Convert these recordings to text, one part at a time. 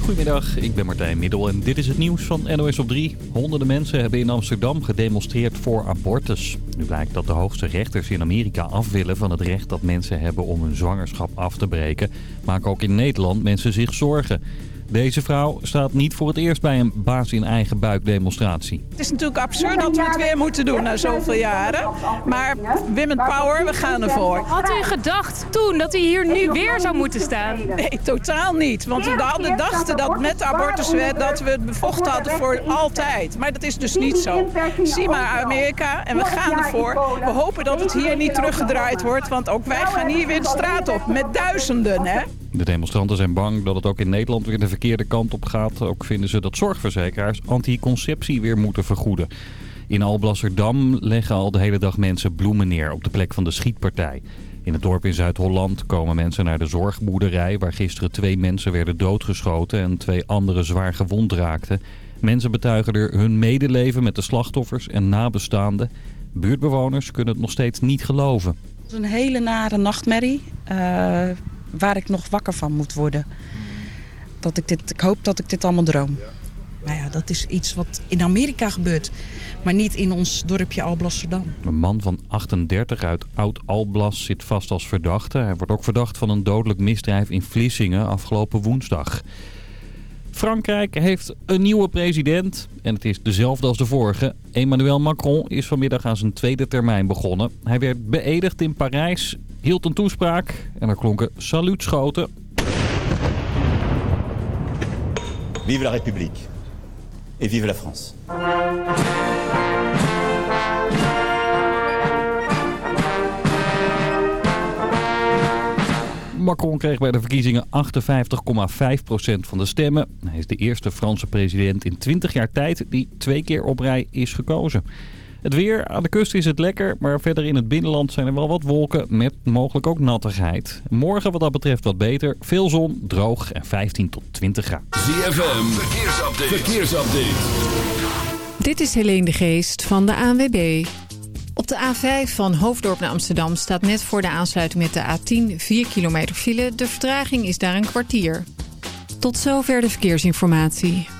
Goedemiddag, ik ben Martijn Middel en dit is het nieuws van NOS op 3. Honderden mensen hebben in Amsterdam gedemonstreerd voor abortus. Nu blijkt dat de hoogste rechters in Amerika af willen van het recht dat mensen hebben om hun zwangerschap af te breken. Maken ook in Nederland mensen zich zorgen. Deze vrouw staat niet voor het eerst bij een baas in eigen buik demonstratie. Het is natuurlijk absurd dat we het weer moeten doen na zoveel jaren. Maar women power, we gaan ervoor. Had u gedacht toen dat u hier nu weer zou moeten staan? Nee, totaal niet. Want we hadden dachten dat met de abortuswet dat we het bevochten hadden voor altijd. Maar dat is dus niet zo. Zie maar Amerika en we gaan ervoor. We hopen dat het hier niet teruggedraaid wordt. Want ook wij gaan hier weer de straat op met duizenden, hè. De demonstranten zijn bang dat het ook in Nederland weer de verkeerde kant op gaat. Ook vinden ze dat zorgverzekeraars anticonceptie weer moeten vergoeden. In Alblasserdam leggen al de hele dag mensen bloemen neer op de plek van de schietpartij. In het dorp in Zuid-Holland komen mensen naar de zorgboerderij... waar gisteren twee mensen werden doodgeschoten en twee anderen zwaar gewond raakten. Mensen betuigen er hun medeleven met de slachtoffers en nabestaanden. Buurtbewoners kunnen het nog steeds niet geloven. Het is een hele nare nachtmerrie. Uh waar ik nog wakker van moet worden. Dat ik, dit, ik hoop dat ik dit allemaal droom. Nou ja, dat is iets wat in Amerika gebeurt, maar niet in ons dorpje Alblasserdam. Een man van 38 uit Oud-Alblas zit vast als verdachte. Hij wordt ook verdacht van een dodelijk misdrijf in Vlissingen afgelopen woensdag. Frankrijk heeft een nieuwe president en het is dezelfde als de vorige. Emmanuel Macron is vanmiddag aan zijn tweede termijn begonnen. Hij werd beëdigd in Parijs, hield een toespraak en er klonken saluutschoten. Vive la République et vive la France. Macron kreeg bij de verkiezingen 58,5% van de stemmen. Hij is de eerste Franse president in 20 jaar tijd die twee keer op rij is gekozen. Het weer, aan de kust is het lekker, maar verder in het binnenland zijn er wel wat wolken met mogelijk ook nattigheid. Morgen wat dat betreft wat beter, veel zon, droog en 15 tot 20 graden. ZFM, verkeersupdate. verkeersupdate. Dit is Helene de Geest van de ANWB. Op de A5 van Hoofddorp naar Amsterdam staat net voor de aansluiting met de A10 4 kilometer file. De vertraging is daar een kwartier. Tot zover de verkeersinformatie.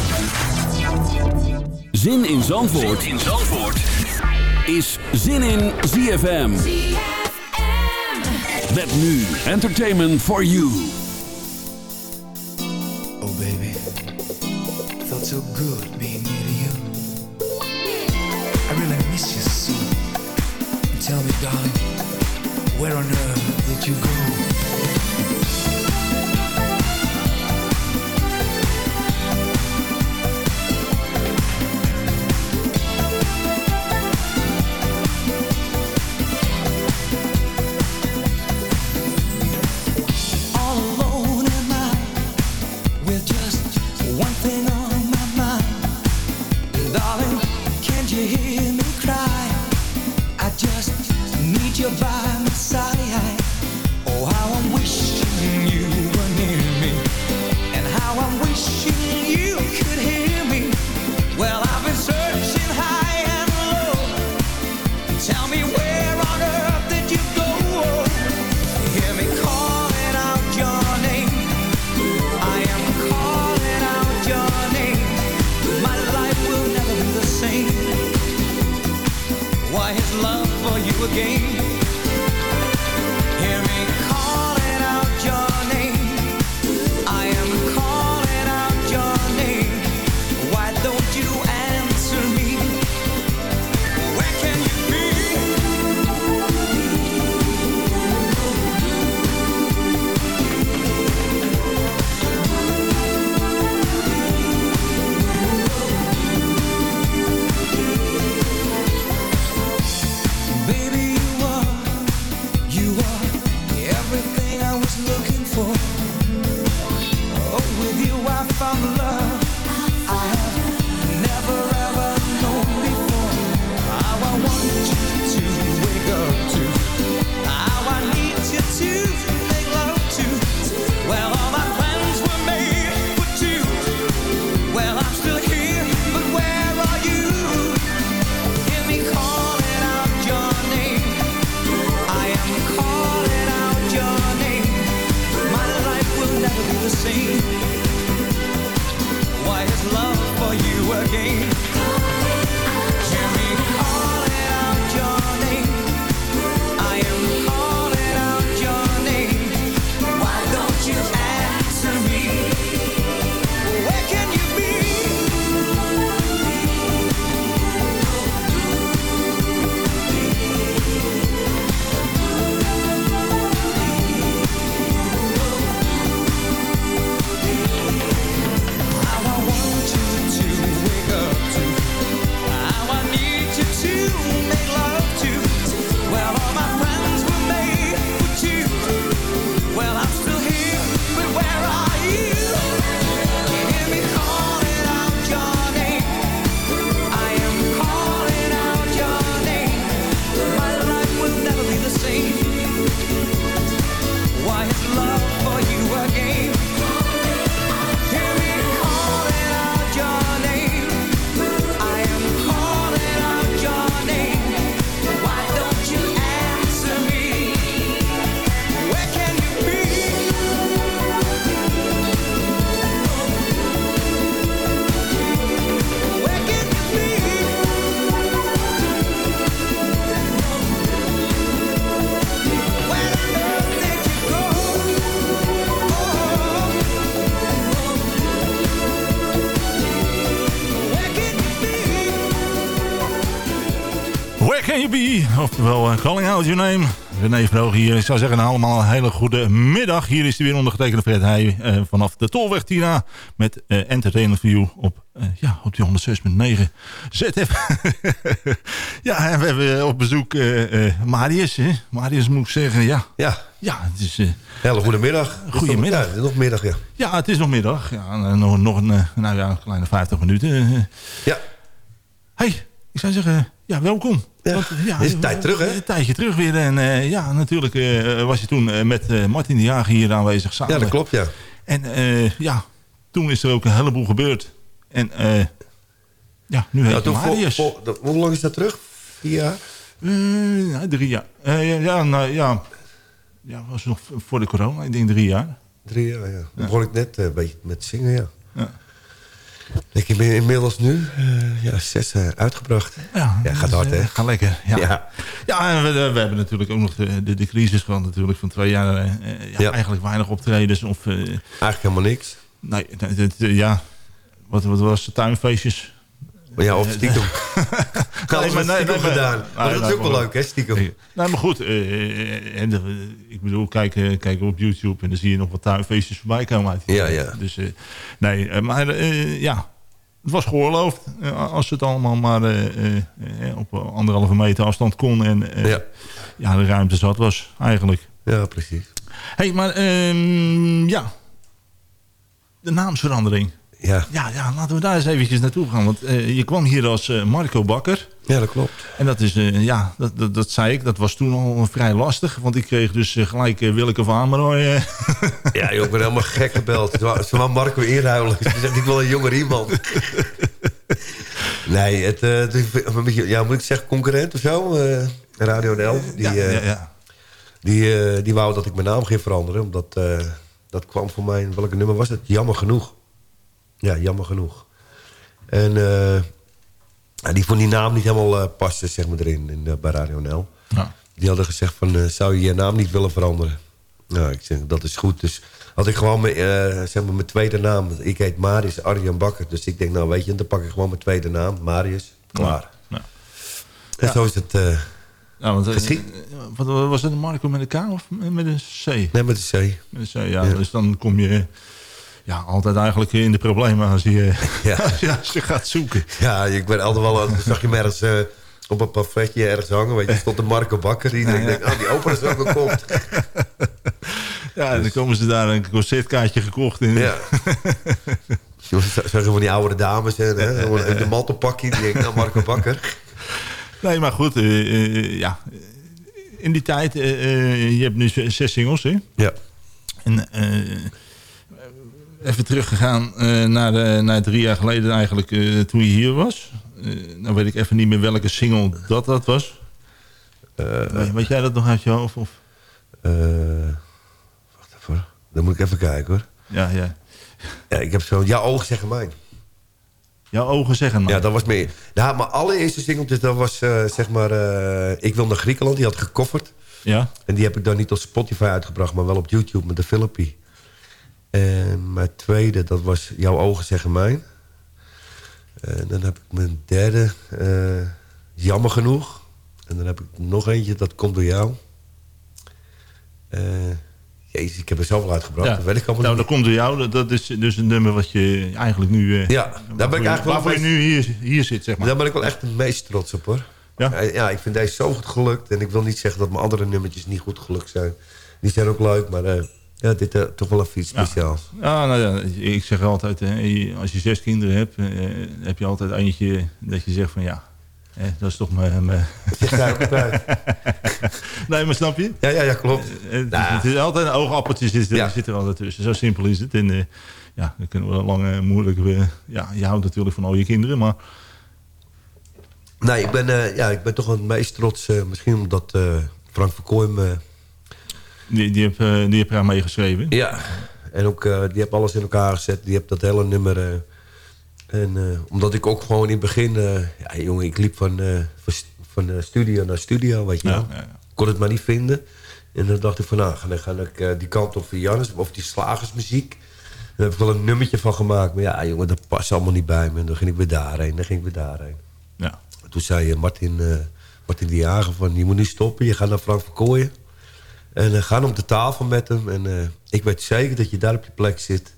Zin in Zandvoort, zin in Zandvoort. is Zin in ZFM. Met nu Entertainment for You. Oh baby, felt so good being near to you. I really miss you so. Tell me darling, where on earth did you go? Oftewel, calling out your name. René Vroog hier. Ik zou zeggen, allemaal een hele goede middag. Hier is hij weer ondergetekende Fred Heij eh, vanaf de Tolweg Tina. Met eh Entertainment View op, eh, ja, op die 106.9 ZF. ja, en we hebben op bezoek eh, eh, Marius. Hè? Marius moet ik zeggen, ja. Ja. Ja, het is... eh, Hele goede middag. Goedemiddag. Ja, nog middag, ja. ja, het is nog middag. Ja, eh, nog, nog een, eh, nou ja, een kleine 50 minuten. eh. Ja. hey, ik zou zeggen, ja, welkom. Ja, Want, het is een tijd terug, hè? Een tijdje terug weer. En eh, ja, natuurlijk eh, was je toen eh, met Martin de Jager hier aanwezig samen. Ja, dat klopt, ja. En ja, toen is er ook een heleboel gebeurd. En ja, nu heet Ja, je toen voor- Marius. hoe lang is dat terug? Vier jaar? Eh, ja, drie jaar. Ja, ja, nou, ja, ja, was nog voor de corona. Ik denk drie jaar. Drie jaar, ja. Dan begon ik net een beetje met zingen, ja. Ja. Ik heb inmiddels nu eh, ja, zes eh, uitgebracht. Ja, Ja, gaat hard, hè? Gaat lekker. Ja, ja. Ja. en we, we hebben natuurlijk ook nog de, de, de crisis gehad natuurlijk van twee jaar. eh, eh, ja, Ja. Eigenlijk weinig optredens. Of, eh, Eigenlijk helemaal niks. nee, eh, ja. Wat, wat was het? Tuinfeestjes? Ja, of stiekem. maar, nee, maar- gedaan. nee, maar dat is ook wel leuk, hè, stiekem. Nee, maar goed. eh, eh, en de- ik bedoel, kijk, eh, kijk op YouTube en dan zie je nog wat tuinfeestjes voorbij komen. Uit die Ja, ja. Dus eh, nee, eh, maar eh, ja, het was geoorloofd. eh, als het allemaal maar eh, eh, eh, op anderhalve meter afstand kon. En eh, Ja. ja, de ruimte zat was eigenlijk. Ja, precies. hey, maar ehm, ja, de naamsverandering. Ja, Ja, ja, laten we daar eens eventjes naartoe gaan. Want eh, je kwam hier als eh, Marco Bakker. ja dat klopt. En dat is, eh, ja, dat, dat, dat zei ik, dat was toen al vrij lastig. Want ik kreeg dus gelijk uh, Willeke van Ameroy. Ja, joh, ik ben helemaal gek gebeld. Ze wou- Marco inruilen. Ze zegt, ik wil een jonger iemand. Nee, het, eh, het is een beetje, ja, moet ik zeggen, concurrent of zo? eh, Radio NL. Die, ja, eh, ja, ja. Die, eh, die wou dat ik mijn naam ging veranderen. Omdat eh, dat kwam voor mij... Welke nummer was het? Jammer genoeg. Ja, jammer genoeg. En eh, die vond die naam niet helemaal eh, passen, zeg maar, erin in, eh, bij Radio NL. Ja. Die hadden gezegd van, zou je je naam niet willen veranderen? Nou, ik zeg, dat is goed. Dus had ik gewoon mijn, zeg maar mijn tweede naam. Ik heet Marius Arjan Bakker. Dus ik denk, nou weet je, dan pak ik gewoon mijn tweede naam. Marius, klaar. Ja. En zo is het... Ja, want, Geschied. wat, was het een Marco met een K of met een C? nee, met de C. Met een C, ja. Ja. Dus dan kom je ja, altijd eigenlijk in de problemen als je, Ja. als je, als je gaat zoeken. Ja, ik ben altijd wel... Zag je me ergens eh, op een parfetje ergens hangen. Weet je, stond de Marco Bakker. Die Ja, ik ja. denk, oh, die opa is ook kop. Ja, en dan komen ze daar een concertkaartje gekocht. In. Ja. Zeggen van die oude dames, hè, hè, de mantelpakje. Die denkt, nou Marco Bakker. Nee, maar goed, uh, uh, ja. In die tijd, je hebt nu zes singles, hè? Ja. En even teruggegaan naar, de, naar drie jaar geleden eigenlijk, toen je hier was. nou weet ik even niet meer welke single dat dat was. weet jij dat nog uit je hoofd? Of? wacht even, dan moet ik even kijken hoor. Ja, ja. Ja, ik heb zo, jouw ogen zeggen mij. Jouw ogen zeggen mij. Ja, dat was meer. Ja, mijn allereerste singeltje, dat was uh, zeg maar... Uh, ik wil naar Griekenland, die had gekofferd. Ja. En die heb ik dan niet op Spotify uitgebracht, maar wel op YouTube met de Philippi. En mijn tweede, dat was Jouw ogen zeggen mij. En dan heb ik mijn derde, uh, Jammer genoeg. En dan heb ik nog eentje, dat komt door jou. Jezus, ik heb er zoveel uitgebracht. Ja. Dat weet ik allemaal nou, niet. dat komt door jou. Dat is dus een nummer wat je eigenlijk nu... Uh, ja, daar ben ik eigenlijk wel... Waarvoor je nu hier, hier zit, zeg maar. Daar ben ik wel echt het meest trots op, hoor. Ja? ja, ik vind deze zo goed gelukt. En ik wil niet zeggen dat mijn andere nummertjes niet goed gelukt zijn. Die zijn ook leuk, maar ja, dit is uh, toch wel even iets speciaals. Ja, nou ja, ik zeg altijd, hè, als je zes kinderen hebt... heb je altijd eentje dat je zegt van ja... Eh, dat is toch mijn... mijn... nee, maar snap je? Ja, ja, ja klopt. Het, nou. het, is altijd een oogappeltje zit, ja. zit er altijd tussen. Zo simpel is het. En uh, ja, dan kunnen we lang en moeilijk... ja, je houdt natuurlijk van al je kinderen, maar... Nee, ik ben, ja, ik ben toch het meest trots. misschien omdat Frank Verkooy me... Die, die, heb, die heb je aan meegeschreven? Ja, en ook die heb alles in elkaar gezet. Die heb dat hele nummer... En uh, omdat ik ook gewoon in het begin... Ja, jongen, ik liep van, van studio naar studio, weet je ja, wel. Ja, ja. Kon het maar niet vinden. En dan dacht ik van, nou, dan ga ik die kant op van Jannes... of die slagersmuziek. Daar heb ik wel een nummertje van gemaakt. Maar ja, jongen, dat past allemaal niet bij me. En dan ging ik weer daarheen, dan ging ik weer daarheen. Ja. En toen zei Martin, Martin de Jager van... je moet nu stoppen, je gaat naar Frank Verkooyen. En uh, gaan om de tafel met hem. En ik weet zeker dat je daar op je plek zit...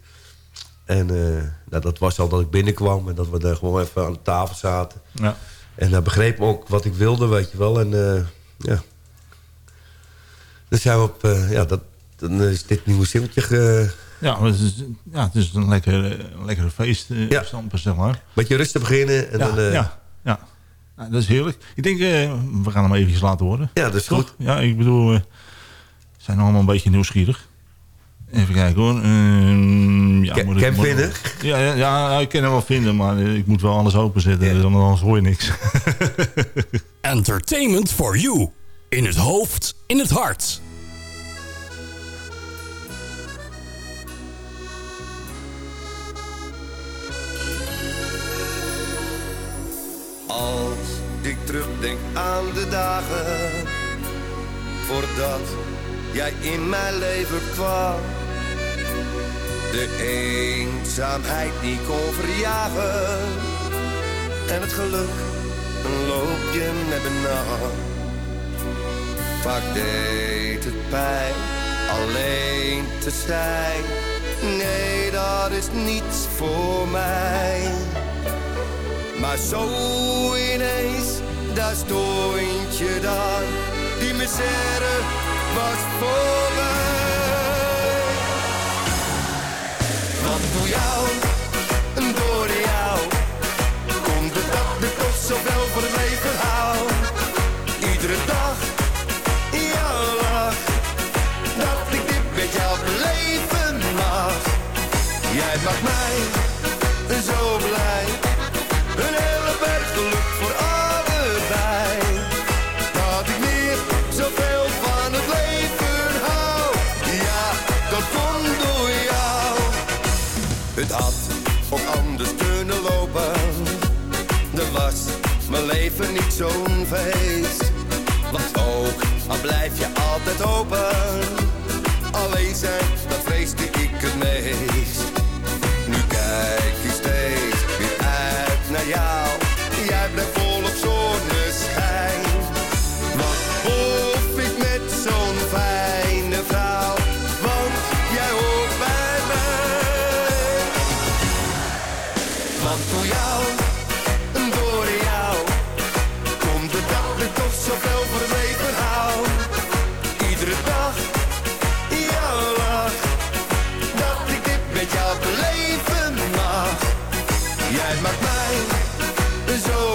En uh, nou, dat was al dat ik binnenkwam en dat we daar gewoon even aan de tafel zaten. Ja. En hij uh, begreep me ook wat ik wilde, weet je wel. En uh, ja. Dus zijn we op, ja, dat, dan is dit nieuwe singeltje. Ge... Ja, het is, ja, het is een lekker, lekkere feest, ja. stampen, zeg maar. Beetje rustig beginnen. En ja, dan, ja, ja. Nou, dat is heerlijk. Ik denk, we gaan hem eventjes laten horen. Ja, dat is Toch? goed. Ja, ik bedoel, zijn allemaal een beetje nieuwsgierig. Even kijken hoor. Uh, ja, moet ik, vinden? Ja, ja, ja, ik kan hem wel vinden, maar ik moet wel alles openzetten, ja. anders hoor je niks. Entertainment for you. In het hoofd, in het hart. Als ik terugdenk aan de dagen voordat jij in mijn leven kwam. De eenzaamheid niet kon verjagen. En het geluk een loopje met me. Vaak deed het pijn alleen te zijn. Nee, dat is niets voor mij. Maar zo ineens, daar stond je dan. Die misère was voor mij. Want door jou, en door jou, komt de dag de toch zoveel voor het leven hou. Iedere dag, jouw lach, dat ik dit met jou beleven mag. Jij maakt mij leven niet zo'n feest. Want ook al blijf je altijd open. Alleen zijn, dat vreesde ik het meest. is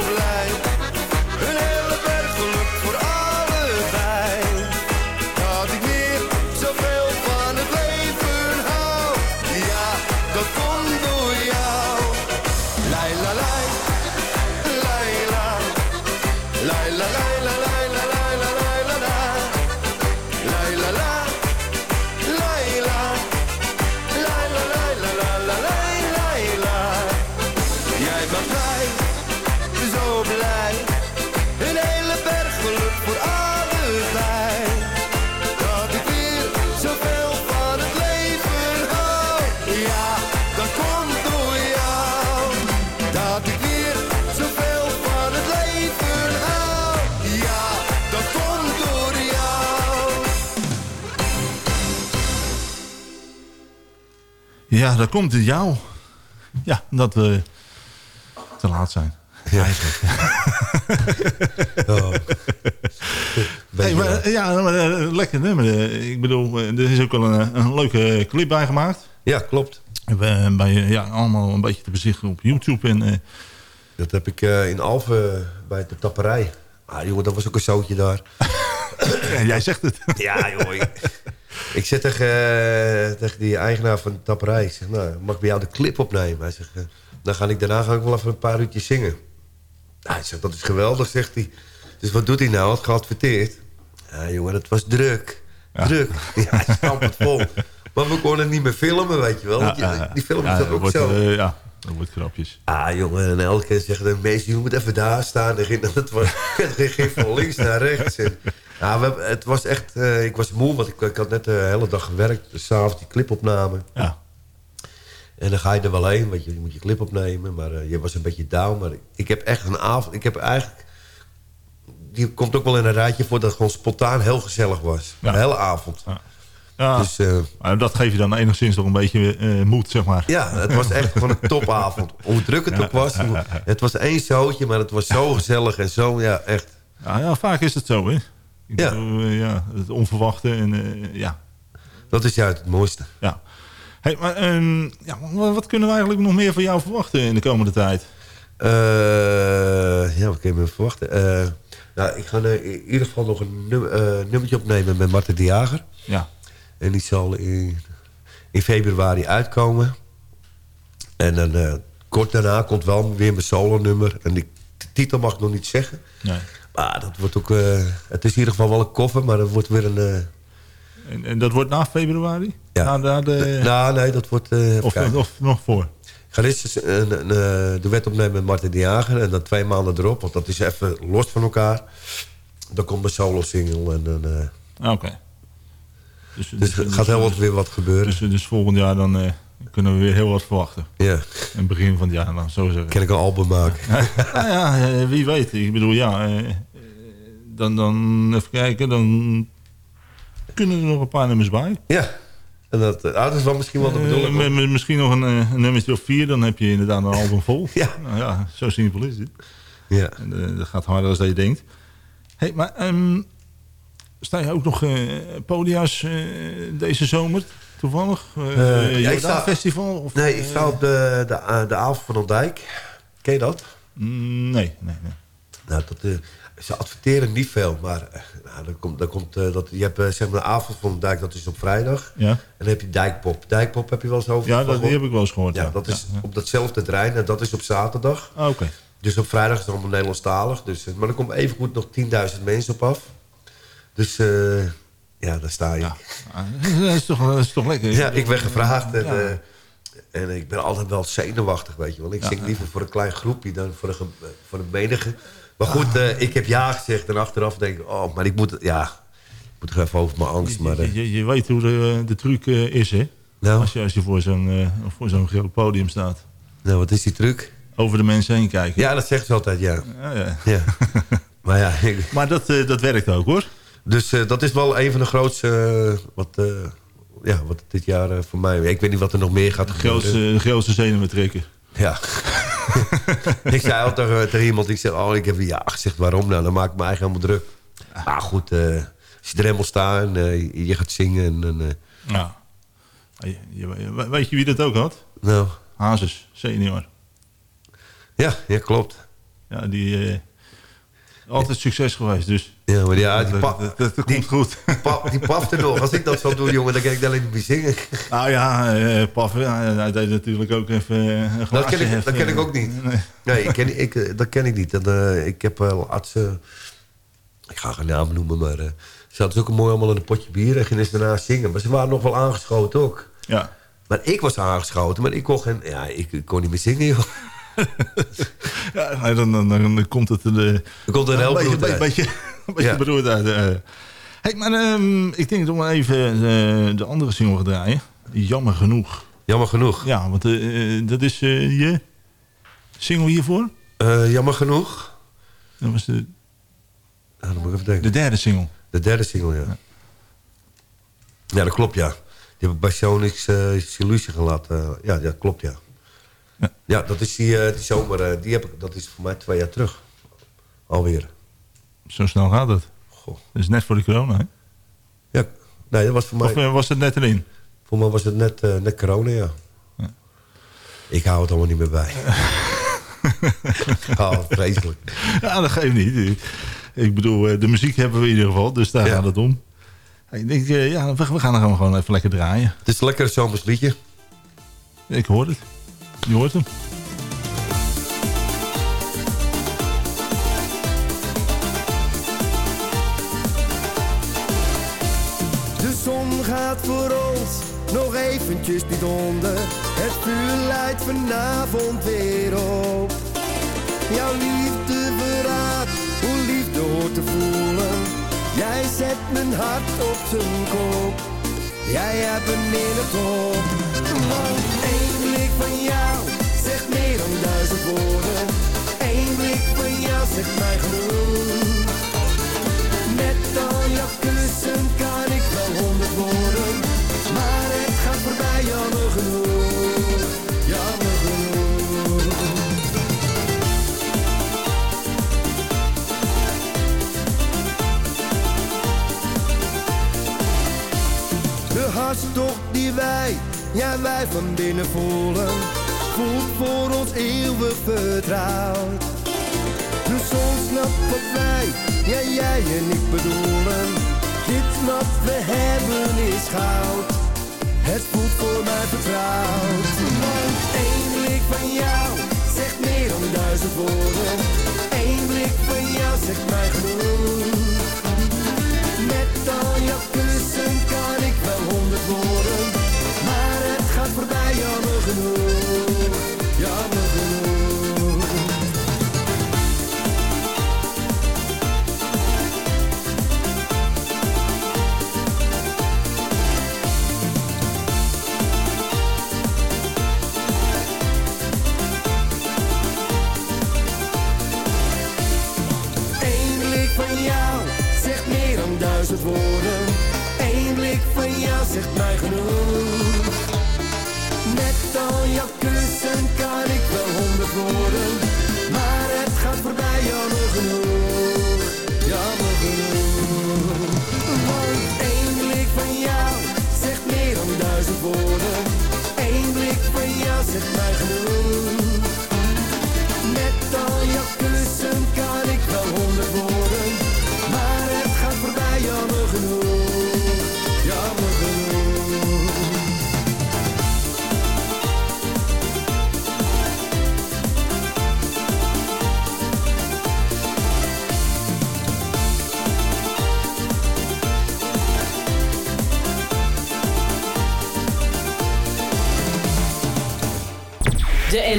Ja, dan komt het jou. Ja, dat we te laat zijn. Ja. Eigenlijk. Oh. Hey, maar, ja, maar, eh, lekker nummer. Eh, Ik bedoel, eh, er is ook wel een, een leuke clip bij gemaakt. Ja, klopt. Bij, bij, ja, allemaal een beetje te bezichtigen op YouTube. En, eh, Dat heb ik eh, in Alphen bij de tapperij. Ah, jongen, dat was ook een zootje daar. ja, jij zegt het. Ja, joh. Ik, ik zit tegen, eh, tegen die eigenaar van de tapperij. Ik zeg, nou, mag ik bij jou de clip opnemen? Hij zegt, eh, dan ga ik daarna ga ik wel even een paar uurtjes zingen. Ah, hij zegt, dat is geweldig, zegt hij. Dus wat doet hij nou? Had geadverteerd. Ja, jongen, dat was druk. Druk. Ja, hij stampt het vol. Maar we konden niet meer filmen, weet je wel. Je- die film is ja, dat ook wordt, zo. eh, ja, dat wordt grapjes. Ah, jongen, en elke keer zeggen de mensen... je moet even daar staan. En ging, dat was, het ging van links naar rechts. En, ja, we, hebben- het was echt... eh, ik was moe, want ik, ik had net de hele dag gewerkt. Dus s'avonds die clipopname. Ja. En dan ga je er wel heen, want je moet je clip opnemen. Maar eh, je was een beetje down. Maar ik, heb echt een avond... Ik heb eigenlijk... Die komt ook wel in een rijtje voor dat het gewoon spontaan heel gezellig was. Ja. De hele avond. Ja, Dus, eh, dat geeft je dan enigszins nog een beetje moed, zeg maar. Ja, het was echt gewoon een topavond. Hoe druk het ook was. Het was één zootje, maar het was zo gezellig en zo, ja, echt. Ja, ja, vaak is het zo, hè? Ik Ja. bedoel, eh, ja, het onverwachte en eh, ja. Dat is juist het mooiste. Ja. Hey, maar ehm, ja, wat, kunnen we eigenlijk nog meer van jou verwachten in de komende tijd? Eh, ja, wat kun je me verwachten? Eh, nou, ik ga in ieder geval nog een num- nummertje opnemen met Marten de Jager. Ja. En die zal in, in februari uitkomen. En dan kort daarna komt wel weer mijn solo nummer. En de titel mag ik nog niet zeggen. Nee. Maar dat wordt ook... eh, het is in ieder geval wel een koffer, maar dat wordt weer een... eh, En, en dat wordt na februari? Ja. Na, na de, nou, nee, dat wordt... eh, of, of nog voor? Ik ga eerst een, een, de wet opnemen met Martin de Jager. En dan twee maanden erop, want dat is even los van elkaar. Dan komt mijn solo single. En dan, Ah, Oké. Dus, dus er gaat heel wat weer wat gebeuren. Dus, dus volgend jaar dan kunnen we weer heel wat verwachten. Ja. In het begin van het jaar dan, zo zeggen. kan ik een album maken. nou ja, wie weet. Ik bedoel, ja... dan, dan even kijken, dan kunnen er nog een paar nummers bij. Ja. En dat, eh, ah, dat is wel misschien wel de Eh, bedoeling. misschien nog een, eh, een nummertje of vier, dan heb je inderdaad een album vol. Ja. Nou ja, zo simpel is het. Ja. En, dat gaat harder dan je denkt. hey, maar ehm, sta je ook nog eh podia's deze zomer, toevallig? Uh, ja, ik sta- Festival? Of, Nee, ik sta op de, de, de avond van Ontdijk. Ken je dat? mm, nee, nee, nee. Nou, dat, ze adverteren niet veel, maar eh, nou, dan komt, dan komt, eh, dat, je hebt eh, zeg maar de avond van Dijk, dat is op vrijdag. Ja. En dan heb je Dijkpop. Dijkpop heb je wel eens over Ja, dat, die heb ik wel eens gehoord. Ja, Ja, dat is Ja, ja. op datzelfde terrein en dat is op zaterdag. Ah, Oké. Dus op vrijdag is het allemaal Nederlandstalig. Dus, maar er komt evengoed nog 10.000 mensen op af. Dus ja, daar sta je. Ja, Ah, dat, is toch, dat is toch lekker? ik ben gevraagd. En, Ja. en ik ben altijd wel zenuwachtig, weet je wel. Ik Ja, zing ja. liever voor een klein groepje dan voor een, voor een menige. Maar goed, eh, ik heb ja gezegd en achteraf denk ik... Oh, maar ik moet, ja, ik moet er even over mijn angst. Maar, eh, Je, je, je weet hoe de, de truc eh, is, hè? Nou? Als je, als je voor zo'n eh, voor zo'n groot podium staat. nou, wat is die truc? Over de mensen heen kijken. Ja, dat zeggen ze altijd, ja. Ja, ja. ja. maar ja, ik- Maar dat, eh, dat werkt ook, hoor. Dus eh, dat is wel een van de grootste... eh, wat, eh, ja, wat dit jaar eh, voor mij... Ik weet niet wat er nog meer gaat De gebeuren. grootste, de grootste zenuwen trekken. Ja. ik zei al tegen, tegen iemand, ik zeg, oh, ik heb ja gezegd, waarom nou? Dan maak ik me eigen helemaal druk. Maar goed, eh, als je er helemaal staat en eh, je gaat zingen en... en, eh, Ja. Weet je wie dat ook had? nou, Hazes, senior. ja, ja, klopt. Ja, die... altijd succes geweest, dus... Ja, maar ja, die, dat, pa, dat, dat, dat die- komt goed. die, pa, die pafte nog. Als ik dat zou doen, jongen, dan kan ik daar alleen niet meer zingen. nou ja, eh Paf, ja, hij deed natuurlijk ook even een Dat ken ik, dat ken ik ook niet. Nee. Nee, ik ken, ik, eh, dat ken ik niet. Eh, ik heb uh, laatste... Ik ga geen naam noemen, maar... ze hadden ook een mooi allemaal in een potje bier en gingen ze daarna zingen. Maar ze waren nog wel aangeschoten ook. Ja. Maar ik was aangeschoten, maar ik kon, geen, ja, ik, ik kon niet meer zingen, joh. Ja, dan, dan, dan, dan komt het eh, Er komt er een een beetje, beetje, uit. beetje, een beetje Ja. beroerd uit. eh. Hey, maar ehm, ik denk dat we even eh, de andere single gaan draaien. Jammer genoeg. Jammer genoeg. Ja, want eh, dat is je single hiervoor. Jammer genoeg. Dat was de, Ah, dan moet ik even denken. de derde single. De derde single, ja. Ja, dat klopt, ja. Die heb ik bij Sonix uh, Solution gelaten. ja, dat klopt, ja. Ja, dat is die, die zomer. die heb ik, dat is voor mij twee jaar terug. Alweer. Zo snel gaat het. Goh. Dat is net voor de corona, hè? Ja, nee, dat was voor mij... Of was het net erin? Voor mij was het net, net corona, ja. ja. Ik hou het allemaal niet meer bij. oh, vreselijk. Ja, dat geeft niet. Ik bedoel, de muziek hebben we in ieder geval, dus daar gaat het om. Ik denk, ja, we gaan er gewoon even lekker draaien. Het is een lekker zomers liedje. Ik hoor het. Hoort. De zon gaat voor ons nog eventjes niet onder. Het vuur leidt vanavond weer op. Jouw liefde verraadt hoe liefde hoort te voelen. Jij zet mijn hart op zijn kop. Jij hebt een in het. Één blik van jou zegt meer dan duizend woorden. Eén blik van jou zegt mij genoeg. Met al jouw kussen kan ik wel honderd woorden. Maar het gaat voorbij, jammer genoeg. Jammer genoeg. De hartstocht die wij, ja wij van binnen voelen, voelt voor ons eeuwig vertrouwd. De zon snapt wat wij, ja jij en ik bedoelen. Dit wat we hebben is goud. Het voelt voor mij vertrouwd. Want blik van jou zegt meer dan duizend woorden. Eén blik van jou zegt mij genoeg. Met al jouw genoeg. Eén blik van jou zegt meer dan duizend woorden. Eén blik van jou zegt mij genoeg. Al jouw kussen kan ik wel honderd woorden. Maar het gaat voorbij, jammer genoeg.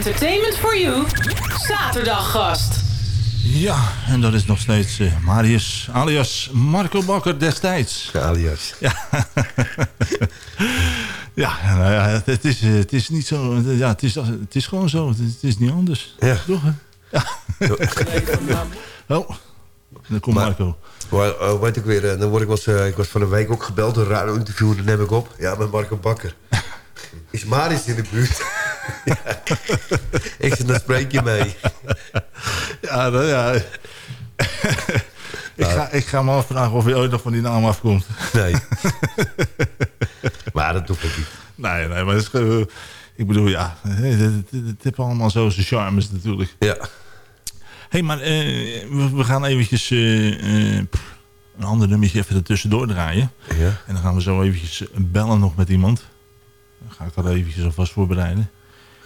Entertainment for You zaterdaggast. Ja, en dat is nog steeds eh, Marius alias Marco Bakker destijds. alias. Ja, ja, nou ja het, is, eh, het is niet zo. Ja, het is, het is gewoon zo. Het is, het is niet anders. Ja. Toch? Hè? Ja. oh, dan komt Marco. Maar, oh, weet ik weer, eh, dan word ik, was, ik was van een week ook gebeld door een radio-interview. Dan neem ik op. Ja, met Marco Bakker. Is Marius in de buurt? Ik zeg, dan spreek je mee. Ja, ja. ik, ga, ik ga me afvragen of je ooit nog van die naam afkomt. Nee. maar dat hoeft ook niet. Nee, nee, maar is, gewoon- ik bedoel, ja, het, het heeft allemaal zo zijn charmes natuurlijk. Ja. hey, maar eh, we, we gaan eventjes eh, eh, pff, een ander nummertje even ertussendoor draaien. Ja. En dan gaan we zo eventjes bellen nog met iemand. Dan ga ik dat eventjes alvast voorbereiden.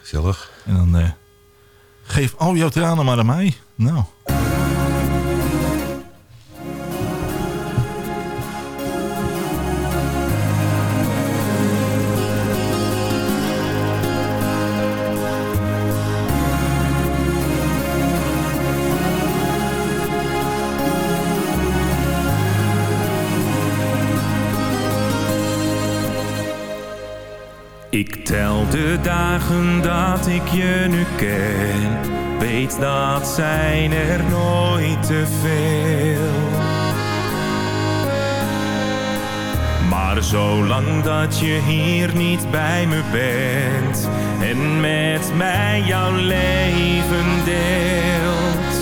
Gezellig. En dan eh, geef al jouw tranen maar aan mij. Nou. Ik tel de dagen dat ik je nu ken. Weet dat zijn er nooit te veel. Maar zolang dat je hier niet bij me bent en met mij jouw leven deelt,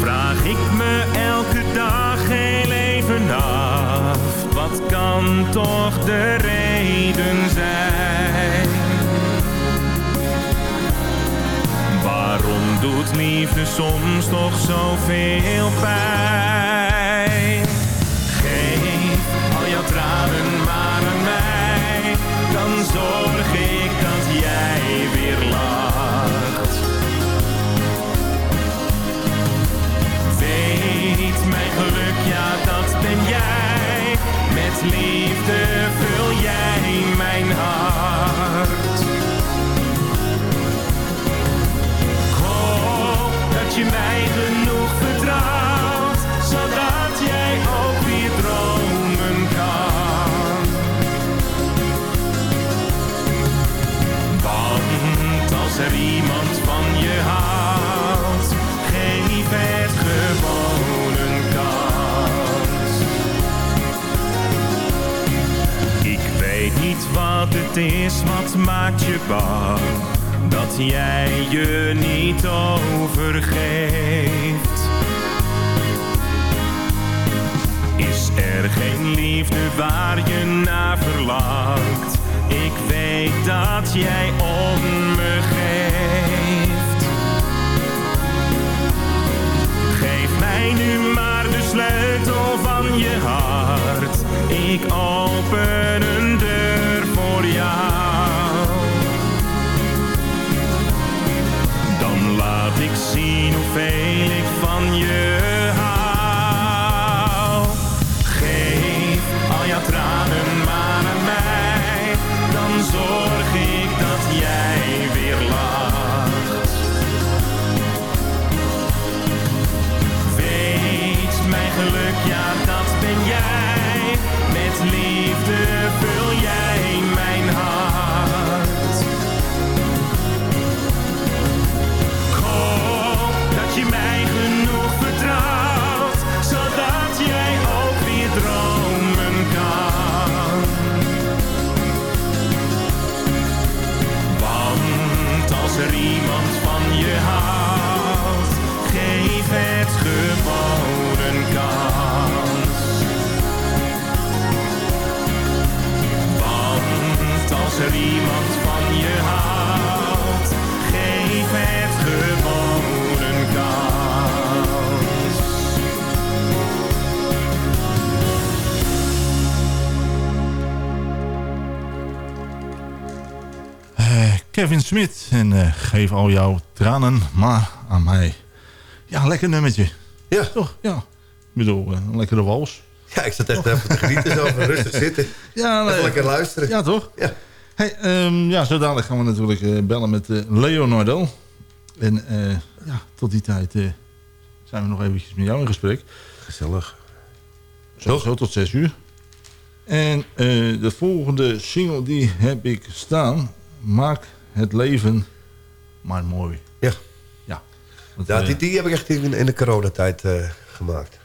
vraag ik me elke dag heel even af, kan toch de reden zijn? Waarom doet liefde soms toch zoveel pijn? Liefde vul jij mijn hart. Ik hoop dat je mij wat het is, wat maakt je bang dat jij je niet overgeeft. Is er geen liefde waar je naar verlangt? Ik weet dat jij om geeft. Geef mij nu maar de sleutel van je hart. Ik open een deur Dan laat ik zien hoeveel ik van je hou. Geef al jouw tranen maar aan mij, dan zorg ik dat jij weer lacht. Weet mijn geluk, ja dat ben jij, met liefde Kevin Smit. En eh, geef al jouw tranen maar aan mij. Ja, lekker nummertje. Ja. Toch? Ja. Ik bedoel, eh, een lekkere wals. Ja, ik zat echt even te genieten zo, van rustig zitten. Ja, Even nee. lekker luisteren. Ja, toch? Ja. Hey, ehm, ja, zo dadelijk gaan we natuurlijk eh, bellen met eh, Leo Nordel. En ja, tot die tijd zijn we nog eventjes met jou in gesprek. Gezellig. Zo, zo tot zes uur. En de volgende single die heb ik staan. Maak het leven maar mooi. Ja. Ja. Want, Ja, eh, die, die heb ik echt in, in de coronatijd eh gemaakt.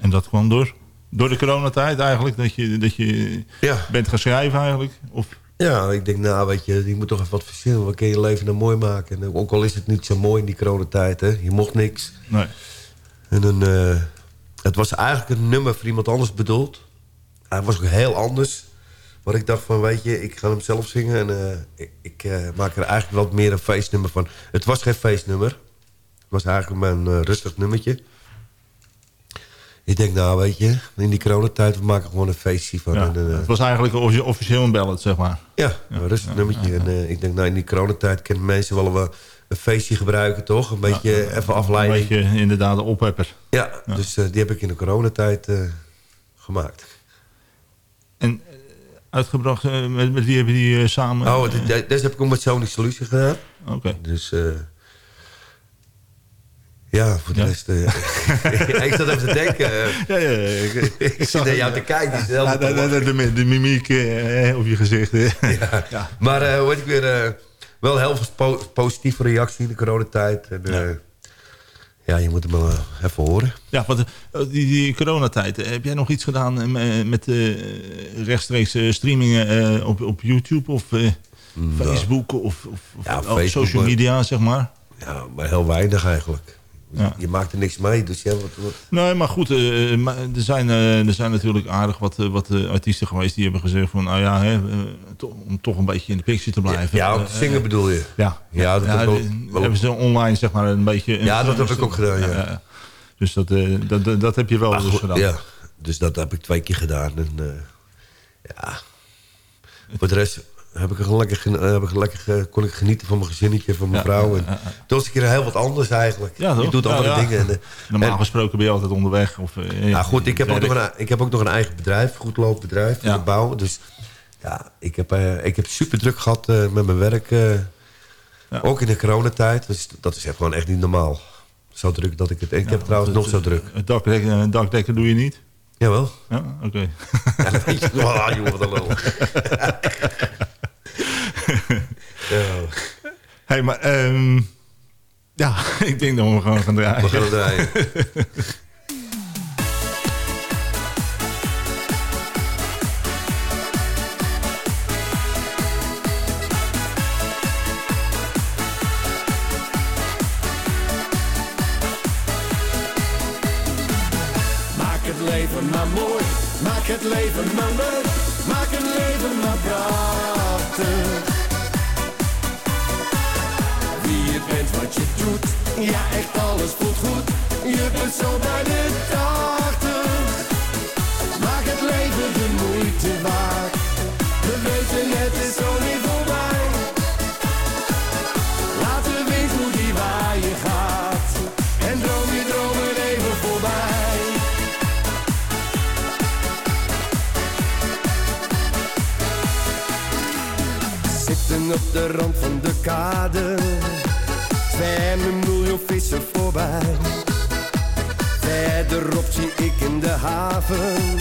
En dat kwam door, door de coronatijd eigenlijk? Dat je, dat je Ja. bent gaan schrijven eigenlijk? Of, Ja, ik denk, nou weet je, je moet toch even wat verzinnen. Wat kun je leven nou mooi maken? En ook al is het niet zo mooi in die coronatijd, hè. Je mocht niks. nee. En dan, eh, het was eigenlijk een nummer voor iemand anders bedoeld. Hij was ook heel anders. Maar ik dacht van, weet je, ik ga hem zelf zingen. En eh, ik, ik eh, maak er eigenlijk wat meer een feestnummer van. Het was geen feestnummer. Het was eigenlijk mijn eh, rustig nummertje. Ik denk, nou weet je, in die coronatijd, we maken gewoon een feestje van. Ja, En, het was eigenlijk officie- officieel een ballad, zeg maar. ja, een rustig nummertje. En ik denk, nou in die coronatijd kunnen mensen wel een, een feestje gebruiken, toch? Een beetje even afleiding. Een beetje inderdaad de ophepper. Ja, dus die heb ik in de coronatijd gemaakt. En uitgebracht, eh, met, met wie hebben die eh, samen? Oh, dit- dit- deze heb ik ook met Sony Solution gedaan. Oké. Dus... eh, ja, voor de Ja. rest... eh, ik zat even te denken. eh, Ja, ja, ja, ik, ik zit naar jou te kijken. Ja, de, de, de, de, de mimiek eh, op je gezicht. eh. ja. Maar eh, weet ik weer... eh, wel heel veel po- positieve reactie in de coronatijd. En, eh, Ja, je moet hem wel even horen. Ja, want eh, die, die coronatijd, eh, heb jij nog iets gedaan eh, me- met eh, rechtstreeks eh, streamingen eh, op, op YouTube of eh, Facebook of, of, of Ja, op Facebook, social media, zeg maar? Ja, maar heel weinig eigenlijk. Ja. Je maakt er niks mee, dus ja, wat, wat, Nee, maar goed, eh, maar er, zijn, eh, er zijn natuurlijk aardig wat, eh, wat eh, artiesten geweest die hebben gezegd van, nou ja, hè, eh, to- om toch een beetje in de picture te blijven. Ja, om te Eh, zingen eh, bedoel je? Ja, Ja, dat hebben ze online zeg maar een beetje... Ja, dat heb ik ook gedaan, ja. Dus dat, eh, dat, dat, heb je wel dus gedaan. Ja, dus dat heb ik twee keer gedaan. En, eh, ja. Voor de rest heb ik er lekker, gen- heb ik lekker kon ik genieten van mijn gezinnetje, van mijn Ja, vrouw. ja, En ja, ja. Toen was ik keer heel wat anders eigenlijk. Ja? Je doet Ja, andere ja. dingen. En, eh, Normaal en- gesproken ben je altijd onderweg. Of, eh, ja, goed, ik heb, ook nog een, ik heb ook nog een eigen bedrijf, goed lopend bedrijf, Ja. ja. bouwen. Dus ja, ik heb, eh, ik heb super druk gehad eh, met mijn werk. eh, Ook in de coronatijd. Dus dat is echt gewoon echt niet normaal. Zo druk dat ik het... Ik heb trouwens nog zo druk. Het dakdekken, het dakdekken doe je niet? Jawel. Ja, oké. Ja, dat weet je wel. Ah, joh, wat een lul. Ja. Hey, maar... ehm, ja, ik denk dat we gewoon gaan draaien. We gaan het draaien. Maak het leven maar mooi, maak het leven maar leuk, ja echt alles voelt goed. Je bent zo bij de tachtig. Maak het leven de moeite waard. We weten het is zo niet voorbij. Laat de wind hoe die waaien gaat. En droom je dromen even voorbij. Zitten op de rand van de kade Zwemmen een miljoen vissen voorbij. Verderop zie ik in de haven.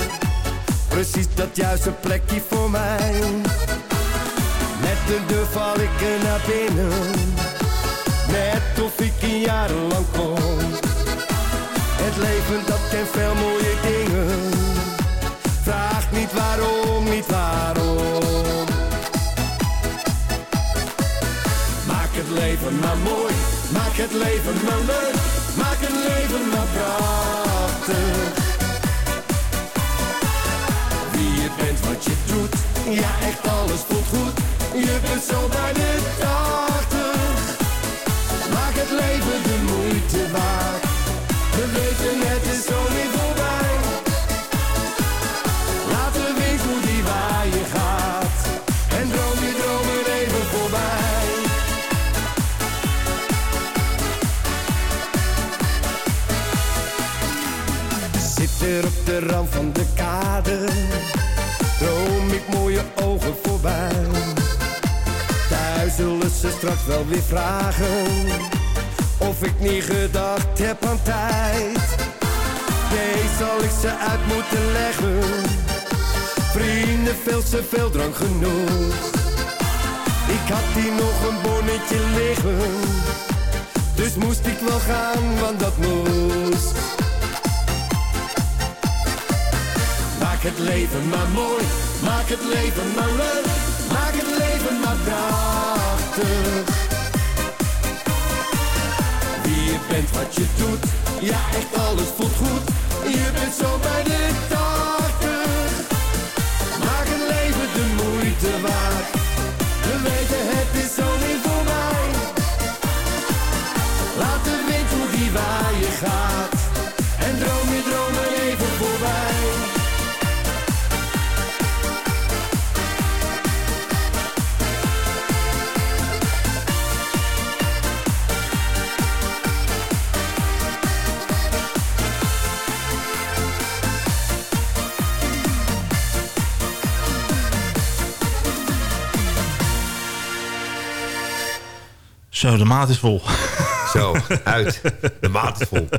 Precies dat juiste plekje voor mij. Met de deur val ik er naar binnen. Net of ik een jarenlang kom Het leven dat kent veel mooie dingen. Vraag niet waarom, niet waarom. Maak het leven maar mooi, maak het leven maar leuk, maak het leven maar prachtig. Wie je bent, wat je doet, ja echt alles voelt goed. Je bent zo bij de tachtig. Maak het leven de moeite waard. We weten het is zo niet de rand van de kade, droom ik mooie ogen voorbij. Thuis zullen ze straks wel weer vragen, of ik niet gedacht heb aan tijd. Nee, zal ik ze uit moeten leggen, vrienden veel te veel drank genoeg. Ik had hier nog een bonnetje liggen, dus moest ik wel gaan, want dat moest. Maak het leven maar mooi, maak het leven maar leuk, maak het leven maar prachtig. Wie je bent, wat je doet, ja echt alles voelt goed. Je bent zo bij de tachtig. Maak het leven de moeite waard. Zo, de maat is vol. Zo, uit. De maat is vol.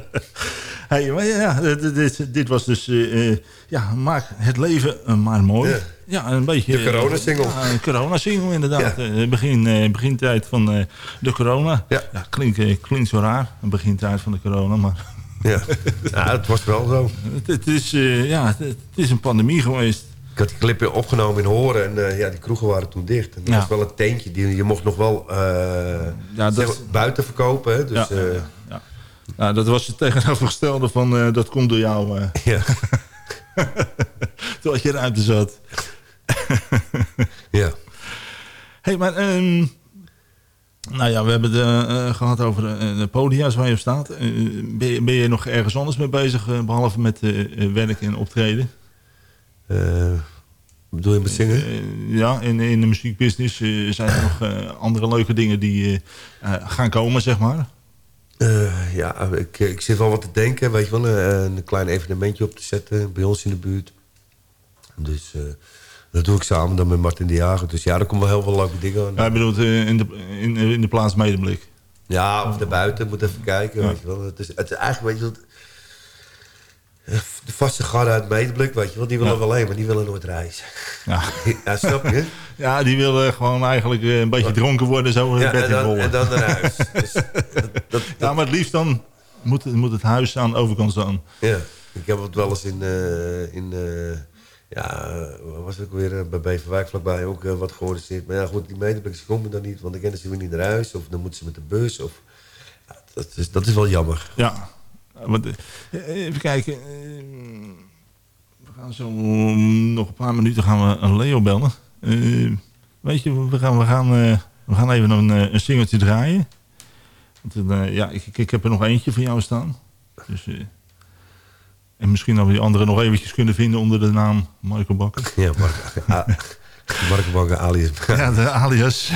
Hey, maar ja, dit, dit, was dus... eh, eh, ja, maak het leven eh, maar mooi. Ja. Ja, een beetje... De corona-single. Ja, een corona-single inderdaad. Begin, begintijd van de corona. Ja. klinkt, klinkt zo raar, een begintijd van de corona, maar... Ja. ja, het was wel zo. Het, het is, ja, het, het is een pandemie geweest. Ik had die clip opgenomen in Horen en eh, ja, die kroegen waren toen dicht. En dat Ja. was wel een tentje. Die, je mocht nog wel eh, Ja, dat- zeg maar, buiten verkopen. Hè? Dus, Ja, eh, ja. Nou, dat was het tegenovergestelde van dat komt door jou. Ja. Toen je ruimte zat. ja. hey, maar... ehm, nou ja, we hebben het eh, eh, gehad over de podia's waar je op staat. Ben, je, ben je nog ergens anders mee bezig, eh, behalve met werk en optreden? Eh, bedoel je met zingen? Eh, ja, in, in de muziekbusiness eh, zijn er nog andere leuke dingen die gaan komen, zeg maar. Ja, ik, ik zit wel wat te denken. Weet je wel, eh, een klein evenementje op te zetten bij ons in de buurt. Dus dat doe ik samen dan met Martin de Jager. Dus ja, er komen wel heel veel leuke dingen aan. Ja, in, de, in, in de plaats Medeblik. Ja, of daarbuiten. Moet even kijken. Weet je wel. Het, is, het is eigenlijk, weet je wel... De vaste garde uit Medeblik, weet je wel, die willen Ja. wel heen, maar die willen nooit reizen. Ja. Ja, snap je? Ja, die willen gewoon eigenlijk een beetje dronken worden, zo in Ja, bed en dan, en dan naar huis. Dus, Ja, maar het liefst dan moet, het- moet het huis aan de overkant staan. ja, ik heb het wel eens in... eh, in eh, ja, was het ook weer eh, bij Beverwijk vlakbij ook eh, wat georganiseerd. Maar ja, goed, die medebliks komen dan niet, want dan kennen ze weer niet naar huis. Of dan moeten ze met de bus. Of, dat, is, dat is wel jammer. Ja. Want, eh, even kijken. eh, we gaan zo nog een paar minuten gaan we een Leo bellen. Eh, weet je, we gaan, we gaan, we gaan even een, een singeltje draaien. Want, eh, ja, ik, ik, heb er nog eentje voor jou staan. Dus, en misschien dat we die andere nog eventjes kunnen vinden onder de naam Michael Bakker. Ja, ah, Mark Bakker alias. Ja, de alias.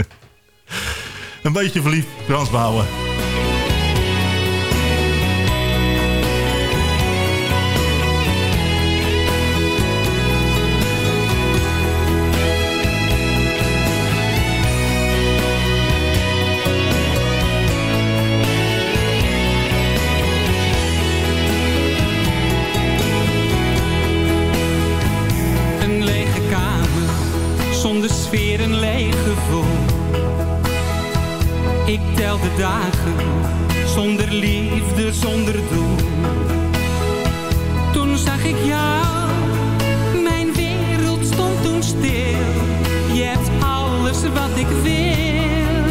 een beetje verliefd, Frans Bouwen. De dagen, zonder liefde, zonder doel. Toen zag ik jou, mijn wereld stond toen stil. Je hebt alles wat ik wil.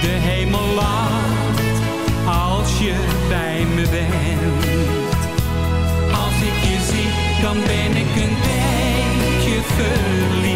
De hemel lacht, als je bij me bent. Als ik je zie, dan ben ik een beetje verliefd.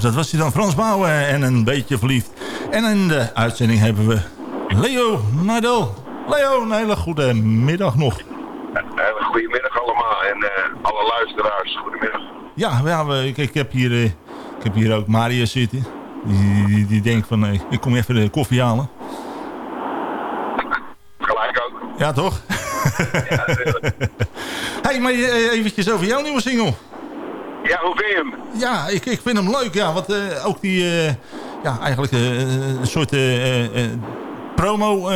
Dat was hij dan Frans Bouwen en een beetje verliefd. En in de uitzending hebben we Leo Nadel. Leo, een hele goede middag nog. Een hele goede middag allemaal en eh, alle luisteraars, goedemiddag. Ja, ja we- ik, ik, heb hier, eh, ik heb hier ook Marius zitten. Die, die, die denkt van, eh, ik kom even de koffie halen. Gelijk ook. Ja, toch? hey, maar eventjes over jouw nieuwe single. Ja, hoe vind je hem? Ja, ik, ik vind hem leuk. Ja, want eh, ook die, eh, ja, eigenlijk eh, een soort promo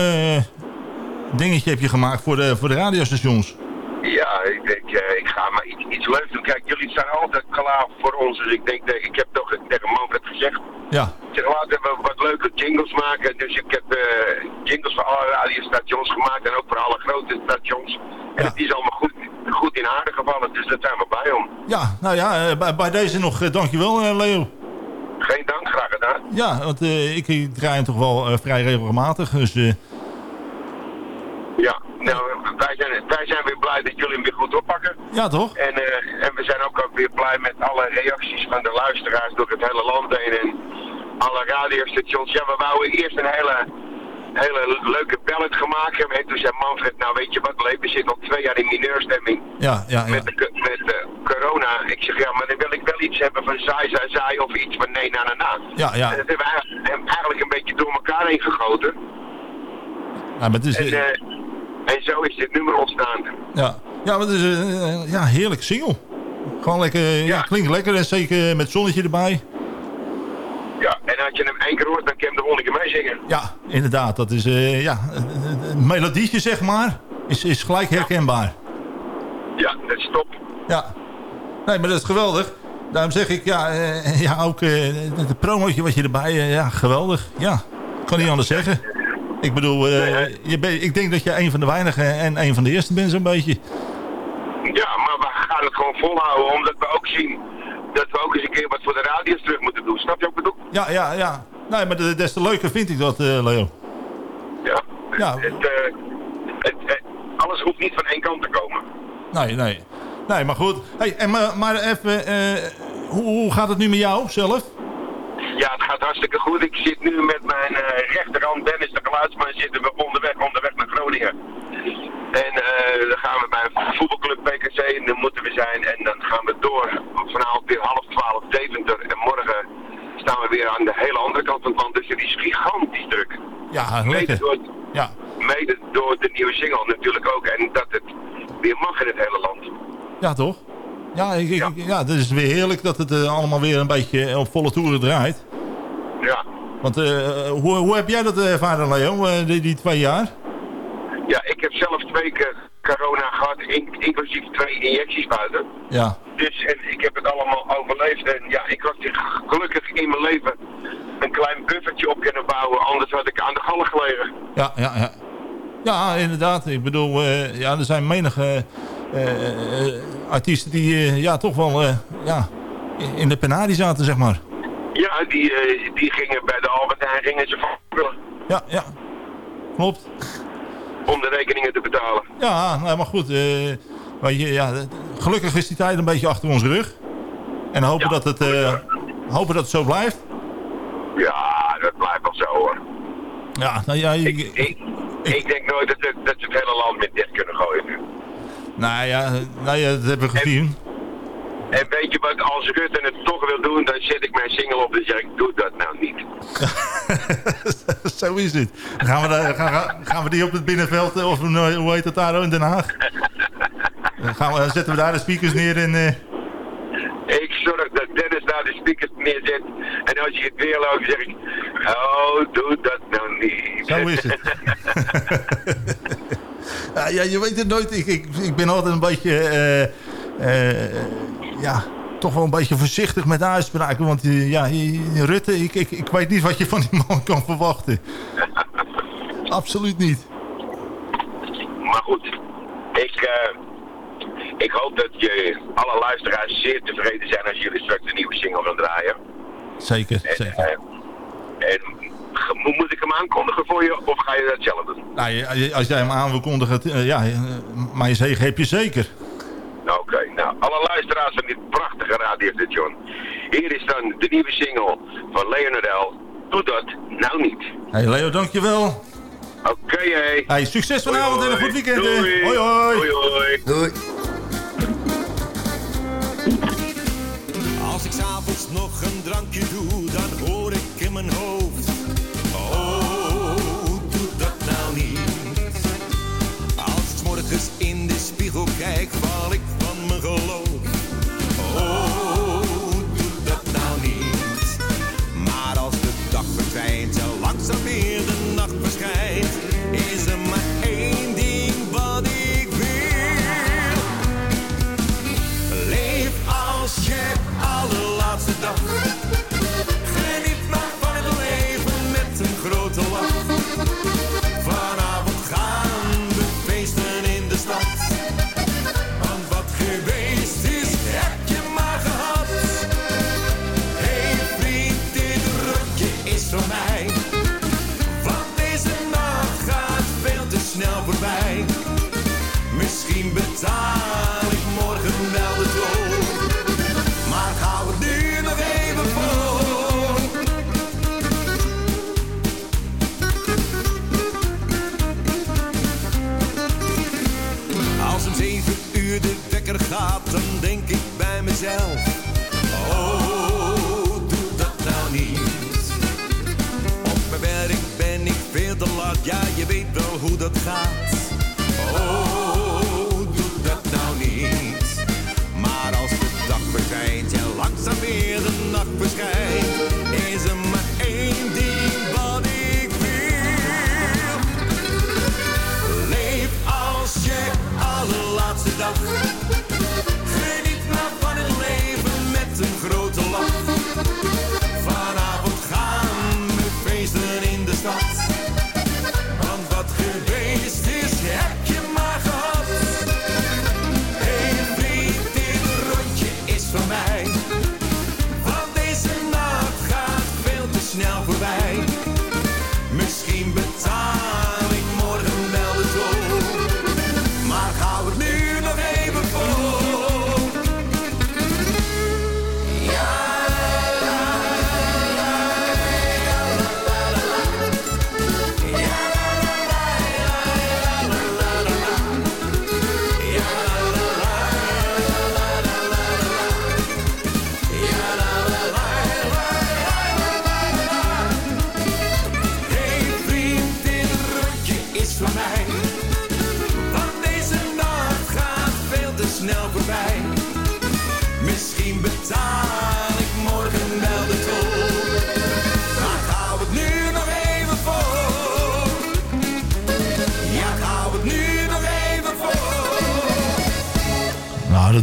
dingetje heb je gemaakt voor de, voor de radiostations. Ja, ik denk, ik ga maar iets, iets leuks doen. Kijk, jullie zijn altijd klaar voor ons, dus ik denk, ik heb toch tegen Manfred gezegd, Ja, ik zeg, laten we wat leuke jingles maken. Dus ik heb jingles voor alle radiostations gemaakt en ook voor alle grote stations. En het is allemaal goed, goed in aarde gevallen, dus daar zijn we bij om. ja nou ja, eh, bij, bij deze nog uh, dankjewel uh, Leo. Geen dank, graag gedaan. Ja, want ik, draai hem toch wel vrij regelmatig, dus... Ja, nou, wij zijn, wij zijn weer blij dat jullie hem weer goed oppakken. Ja, toch? En, en we zijn ook, ook weer blij met alle reacties van de luisteraars door het hele land heen. En alle radiostations. Ja, we wouden eerst een hele, hele leuke ballad gemaakt hebben. En toen zei Manfred, nou weet je wat, leven zit al twee jaar in mineurstemming. Ja, ja, ja. Met, de, met de corona. Ik zeg, ja, maar dan wil ik wel iets hebben van saai, saai, saai of iets van nee, na, na, na. Ja, ja. En dat hebben we eigenlijk een beetje door elkaar heen gegoten. Ja, maar het is... En, uh, en zo is dit nummer ontstaan. Ja, ja maar het is een uh, ja, heerlijk single. Gewoon lekker, ja. ja. klinkt lekker en zeker met zonnetje erbij. En als je hem één keer hoort, dan kan je hem de volgende meezingen. Ja, inderdaad. Dat is, uh, ja, een melodietje zeg maar, is, is gelijk herkenbaar. Ja, dat is top. Ja, nee, maar dat is geweldig. Daarom zeg ik, ja, uh, ja ook het promotje wat je erbij, ja, geweldig. Ja, kan niet anders zeggen. Ik bedoel, uh, nee, je ben, ik denk dat je een van de weinigen en een van de eerste bent zo'n beetje. Ja, maar we gaan het gewoon volhouden, omdat we ook zien dat we ook eens een keer wat voor de radio's terug moeten doen. Snap je wat ik bedoel? Ja, ja, ja. Nee, maar des te leuker vind ik dat, uh, Leo. Ja. ja. Het, uh, het, het, alles hoeft niet van één kant te komen. Nee, nee. Nee, maar goed. Hey, en maar, maar even, hoe, hoe gaat het nu met jou zelf? Ja, het gaat hartstikke goed. Ik zit nu met mijn rechterhand Dennis de geluidsman zitten we onderweg, onderweg naar Groningen. En uh, dan gaan we bij een voetbalclub PKC en dan moeten we zijn. En dan gaan we door vanavond weer half twaalf Deventer. En morgen staan we weer aan de hele andere kant van het land. Dus het is gigantisch druk. Ja, mede door, ja. mede door de nieuwe single natuurlijk ook. En dat het weer mag in het hele land. Ja, toch? Ja, ik, ik, ja. ja, het is weer heerlijk dat het uh, allemaal weer een beetje op volle toeren draait. Ja. Want uh, hoe, hoe heb jij dat ervaren, Leo, die, die, twee jaar? Ja, ik heb zelf twee keer corona gehad, in, inclusief twee injecties buiten. Ja. Dus en ik heb het allemaal overleefd. En ja, ik had gelukkig in mijn leven een klein buffertje op kunnen bouwen. Anders had ik aan de gallen gelegen. Ja, ja, ja. Ja, inderdaad. Ik bedoel, uh, ja, er zijn menige uh, artiesten die ja, toch wel ja, in de penarie zaten, zeg maar. Ja, die, die gingen bij de Albert Heijn gingen ze van Ja, ja. Klopt. Om de rekeningen te betalen. Ja, nou, maar goed. maar je, ja, gelukkig is die tijd een beetje achter ons rug. En hopen, ja, dat, het, hopen dat het zo blijft. Ja, dat blijft wel zo hoor. Ja, nou ja... Ik, ik, ik, denk nooit dat, het, dat ze het hele land met dicht kunnen gooien nu. Nou ja, nou ja dat hebben we gezien. En, en weet je wat, als Rutte het toch wil doen, dan zet ik mijn single op en zeg ik, doe dat nou niet. Zo is het. Gaan we, daar- gaan, gaan we die op het binnenveld, eh, of hoe hoe heet dat daar in Den Haag? Dan gaan we, zetten we daar de speakers neer en... eh, Ik zorg dat Dennis daar de speakers neerzet. En als je het weer loopt, zeg ik... Oh, doe dat nou niet. Zo is het. Ja, ja, je weet het nooit. Ik, ik, ik ben altijd een beetje... eh, eh, ja, toch wel een beetje voorzichtig met uitspraken. Want eh, ja, Rutte, ik, ik, ik weet niet wat je van die man kan verwachten. Absoluut niet. Maar goed, ik, eh, ik hoop dat je alle luisteraars zeer tevreden zijn als jullie straks de nieuwe single gaan draaien. Zeker, En, zeker. eh, en moet ik hem aankondigen voor je of ga je dat zelf doen? Nou, als jij hem aan wil kondigen, ja, maar je zegen heb je zeker. Oké, nou, alle luisteraars van dit prachtige radiostation. Hier is dan de nieuwe single van Leonard L. Doe dat nou niet. Hey Leo, dankjewel. Oké, hé. Hey, succes vanavond Hoi, en een goed weekend. hè. Doei. Hoi, hoi. Hoi, hoi. Doei. Als ik s'avonds nog een drankje doe, dan hoor ik in mijn hoofd. Oh, doe dat nou niet. Als ik 's morgens in de spiegel kijk, val ik Oh, doe dat nou niet. Maar als de dag verdwijnt en langzaam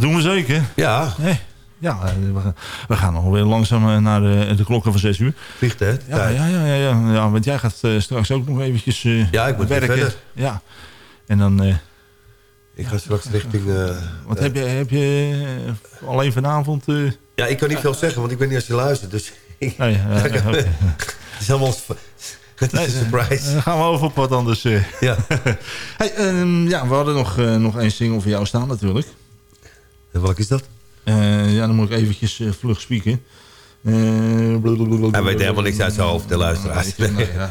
doen we zeker. Ja. Ja, eh, we gaan- we gaan alweer langzaam eh, naar de, de klokken van 6 uur. Vliegt hè? Ja, ja, ja, ja, ja, ja, want jij gaat eh, straks ook nog eventjes eh, Ja, ik moet weer werken. verder. Ja. En dan... eh, Ik ga straks richting... eh, wat eh, heb je, heb je eh, alleen vanavond... eh, Ja, ik kan niet veel zeggen, want ik weet niet als je luistert. Dus ik- Nee, het is allemaal... Het is een surprise. Dan gaan we over op wat anders. eh. Ja. hey, ehm, ja, we hadden nog, eh, nog één single voor jou staan natuurlijk. En welke is dat? Eh, ja, dan moet ik eventjes eh, vlug spieken. Eh, Hij weet helemaal niks uit zijn hoofd, de luisteraars. Nee, nee, ja.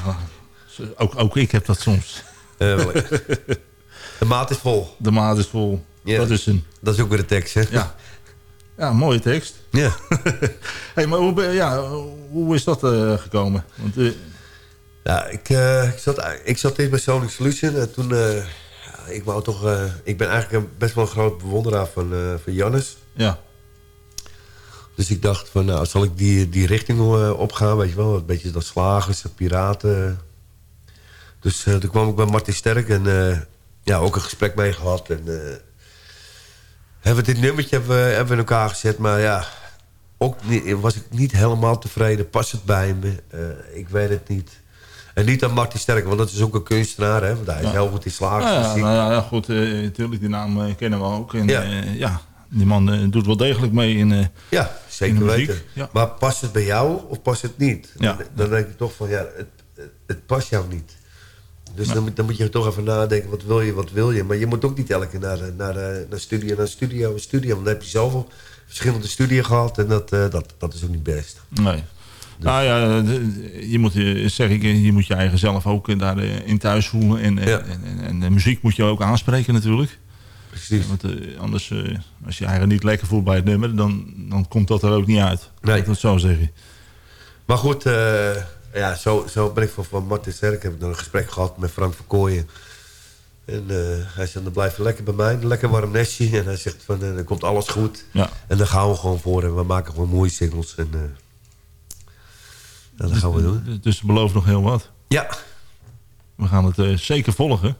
ook, ook ik heb dat soms. De maat is vol. De maat is vol. Ja. Dat is een... Dat is ook weer de tekst, hè? Ja. Ja, mooie tekst. Ja. hey, maar hoe, ben- ja, hoe is dat gekomen? Want, Ja, ik, eh, ik, zat, ik zat eerst bij Sonic Solution en toen... ik wou toch... eh, ik ben eigenlijk een, best wel een groot bewonderaar van, eh van Jannes. Ja. Dus ik dacht van, nou, zal ik die, die richting eh, opgaan, weet je wel. Een beetje dat slagers, piraten. Dus toen kwam ik bij Martin Sterk en ja, ook een gesprek mee gehad. En hebben we dit nummertje hebben we, hebben we in elkaar gezet, maar ja... Ook niet, was ik niet helemaal tevreden. Past het bij me? Ik weet het niet. En niet aan Martin Sterk, want dat is ook een kunstenaar, hè? Want hij is Ja. heel goed in Nou ja, nou ja, ja, goed, eh, natuurlijk, die naam eh, kennen we ook. En, Ja. ja. ja, die man eh, doet wel degelijk mee in, eh, Ja, zeker weten. Ja. Maar past het bij jou of past het niet? Ja. Dan, denk ik toch van, ja, het, het, past jou niet. Dus dan, moet- dan moet je toch even nadenken, wat wil je, wat wil je? Maar je moet ook niet elke keer naar, naar, de- naar studio, naar studio, studio. Want dan heb je zoveel verschillende studio's gehad en dat, eh, dat, dat is ook niet best. Nee. Nou ja, de- je moet, eh, zeg ik, eh, je moet je eigen zelf ook eh, daarin thuis voelen. En, eh, en, en, en de muziek moet je ook aanspreken natuurlijk. Precies. Want eh, anders, eh, als je eigen niet lekker voelt bij het nummer, dan, dan komt dat er ook niet uit. Nee. Ik het zo zeggen. Maar goed, eh, ja, zo, zo ben ik van, van Martin Sterk. Heb ik nog een gesprek gehad met Frank Verkooyen. En eh, hij zei, dan blijf je lekker bij mij. Een lekker warm nestje. En hij zegt, van, eh, dan komt alles goed. Ja. En dan gaan we gewoon voor. En we maken gewoon mooie singles. En, eh, dat gaan we doen. Dus, het belooft nog heel wat. Ja. We gaan het eh, zeker volgen.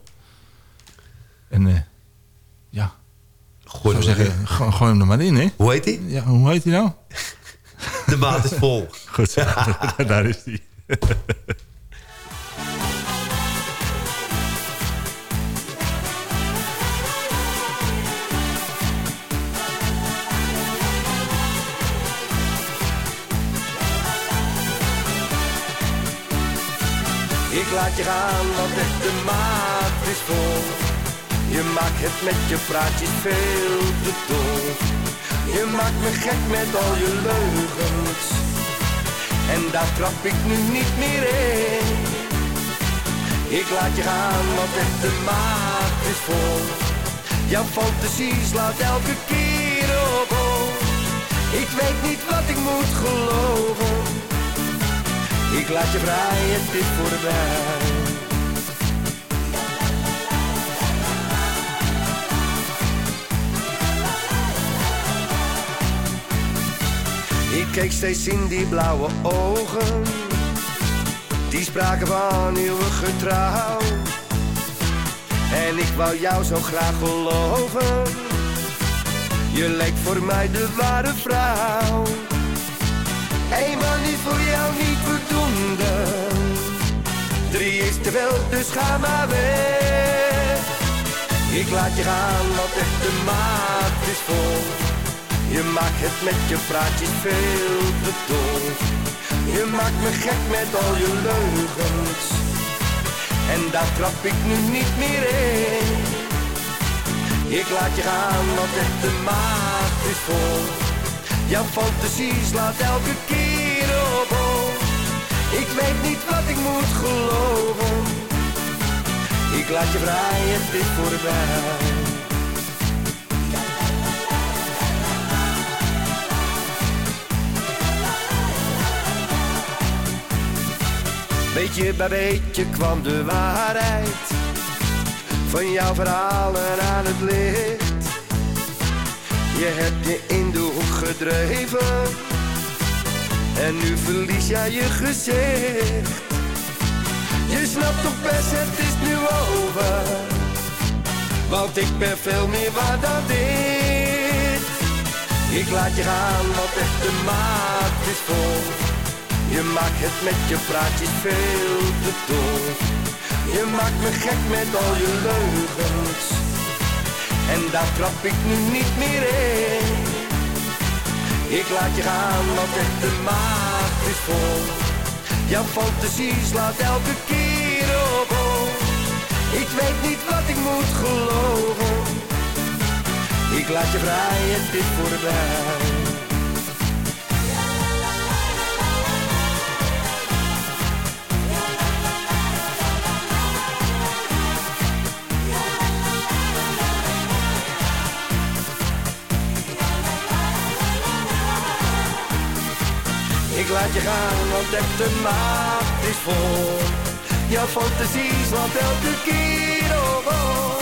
En eh, ja, Gooi hem zeggen, erin. go- gooi hem er maar in, hè? Hoe heet hij? Ja, hoe heet hij nou? De maat is vol. Goed, daar is hij. laat je gaan, want echt de maat is vol. Je maakt het met je praatjes veel te dol. Je maakt me gek met al je leugens. En daar trap ik nu niet meer in. Ik laat je gaan, want echt de maat is vol. Jouw fantasie slaat elke keer op hol. Ik weet niet wat ik moet geloven. Ik laat je vrij, het is voorbij. Ik keek steeds in die blauwe ogen. Die spraken van eeuwige trouw. En ik wou jou zo graag geloven. Je leek voor mij de ware vrouw. Eenmaal niet voor jou niet voldoende. Drie is te veel, dus ga maar weg. Ik laat je gaan, want echt de maat is vol. Je maakt het met je praatjes veel te dol. Je maakt me gek met al je leugens. En daar trap ik nu niet meer in. Ik laat je gaan, want echt de maat is vol. Jouw fantasie slaat elke keer op hol. Ik weet niet wat ik moet geloven. Ik laat je vrij, het is voorbij. Beetje bij beetje kwam de waarheid van jouw verhalen aan het licht. Je hebt je in de en nu verlies jij je gezicht. Je snapt toch best, het is nu over, want ik ben veel meer waard dan dit. Ik laat je gaan, want echt de maat is vol. Je maakt het met je praatjes veel te dol. Je maakt me gek met al je leugens. En daar trap ik nu niet meer in. Ik laat je gaan, want echt de maat is vol. Jouw fantasie slaat elke keer op hol. Ik weet niet wat ik moet geloven. Ik laat je vrij, het is voorbij. Laat je gaan, want de maat is vol. Jouw fantasie slaat elke keer op. oh.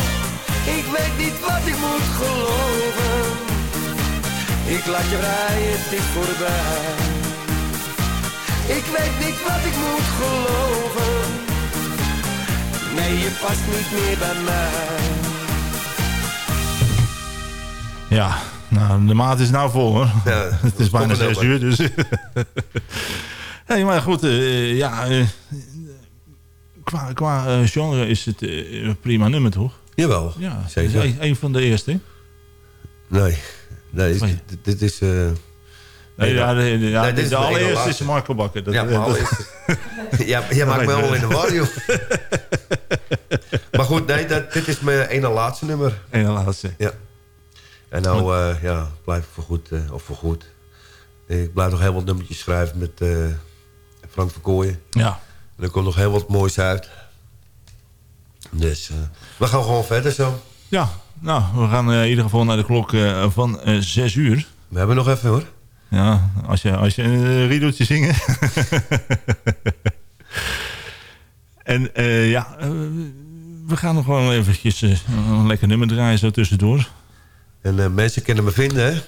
Ik weet niet wat ik moet geloven. Ik laat je vrij, het is voorbij. Ik weet niet wat ik moet geloven. Nee, je past niet meer bij mij. Ja, nou, de maat is nou vol hoor. het is bijna zes uur, dus... hey, maar goed, eh, ja... eh, qua qua eh, genre is het een prima nummer, toch? Jawel, Ja, zeker. een, een van de eerste. Nee, nee, dit, is... Nee, ja, de, de- ja, Nee, dit is de allereerste is Marco Bakker. Dat, Ja, maar dat- ja, jij maakt me ik. in de war, joh. maar goed, nee, dat, dit is mijn ene laatste nummer. Ene laatste. Ja. En nou, eh, ja, blijf ik voor goed, eh, of voor goed. Ik blijf nog heel wat nummertjes schrijven met eh, Frank Verkooyen. Ja. En er komt nog heel wat moois uit. Dus we gaan gewoon verder zo. Ja, nou, we gaan in ieder geval naar de klok van eh, zes uur. We hebben nog even hoor. Ja, als je, als je een uh, riedeltje zingen. en ja, we gaan nog gewoon eventjes een lekker nummer draaien zo tussendoor. En eh, mensen kunnen me vinden, hè?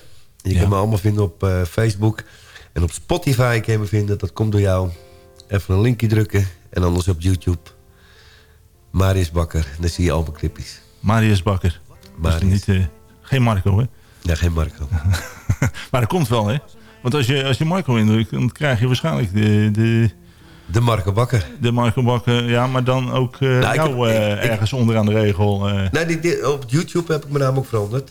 Je kan me allemaal vinden op eh, Facebook. En op Spotify kan je me vinden. Dat komt door jou. Even een linkje drukken. En anders op YouTube. Marius Bakker. Dan zie je al mijn clipjes. Marius Bakker. Marius. niet, eh, geen Marco, hè? Ja, geen Marco. maar dat komt wel, hè? Want als je, als je Marco indrukt, dan krijg je waarschijnlijk de... De, de Marco Bakker. De Marco Bakker, ja, maar dan ook eh Nou, jou heb- eh, ik- ik- ergens onderaan de regel. eh. Nee, die, die- op YouTube heb ik mijn naam ook veranderd.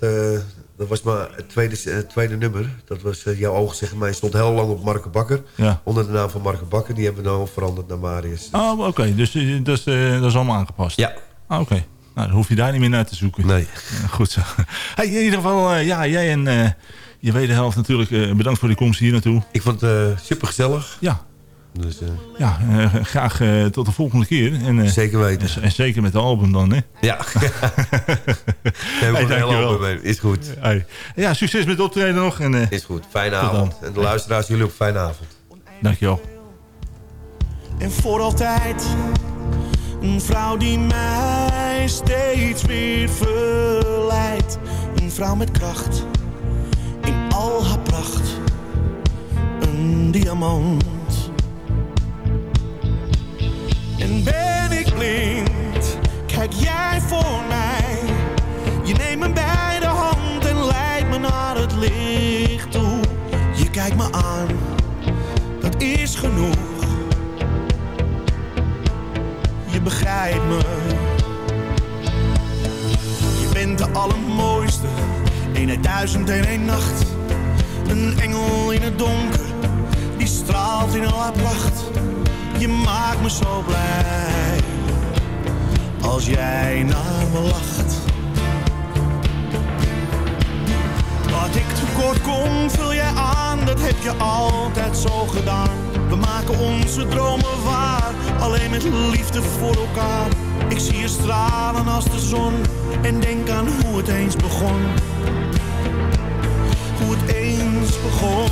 Dat was maar het tweede, tweede nummer. Dat was jouw ogen zeggen mij. stond heel lang op Marco Bakker. Ja. Onder de naam van Marco Bakker. Die hebben we nou veranderd naar Marius. Oh, oké. Dus dat, is, dat is allemaal aangepast? Ja. Ah, oké. Nou, dan hoef je daar niet meer naar te zoeken. Nee. goed zo. Hey, in ieder geval, ja, jij en je wederhelft natuurlijk bedankt voor die komst hier naartoe. Ik vond het super gezellig. Ja. Dus, eh, Ja, eh, graag eh, tot de volgende keer. En, eh, Zeker weten. En, en zeker met de album dan, hè? Ja. Hey, een heel dankjewel. album mee. Is goed. Hey. Ja, succes met het optreden nog. En, eh, Is goed. Fijne avond. dan. En de luisteraars, jullie ook fijne avond. Dankjewel. En voor altijd een vrouw die mij steeds weer verleidt. Een vrouw met kracht in al haar pracht. Een diamant. En ben ik blind, kijk jij voor mij. Je neemt me bij de hand en leidt me naar het licht toe. Je kijkt me aan, dat is genoeg. Je begrijpt me. Je bent de allermooiste, een uit duizend en een nacht. Een engel in het donker, die straalt in al haar pracht. Je maakt me zo blij, als jij naar me lacht. Wat ik tekort kom, vul jij aan, dat heb je altijd zo gedaan. We maken onze dromen waar, alleen met liefde voor elkaar. Ik zie je stralen als de zon en denk aan hoe het eens begon. Hoe het eens begon.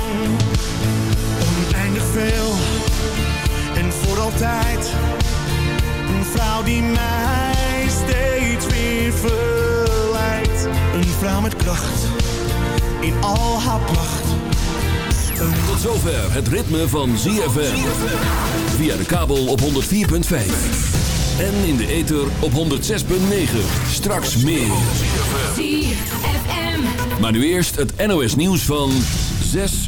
Oneindig veel voor altijd. Een vrouw die mij steeds weer verleidt. Een vrouw met kracht in al haar pracht. Tot zover het ritme van ZFM. Via de kabel op 104.5. En in de ether op 106.9. Straks meer. Maar nu eerst het NOS nieuws van 6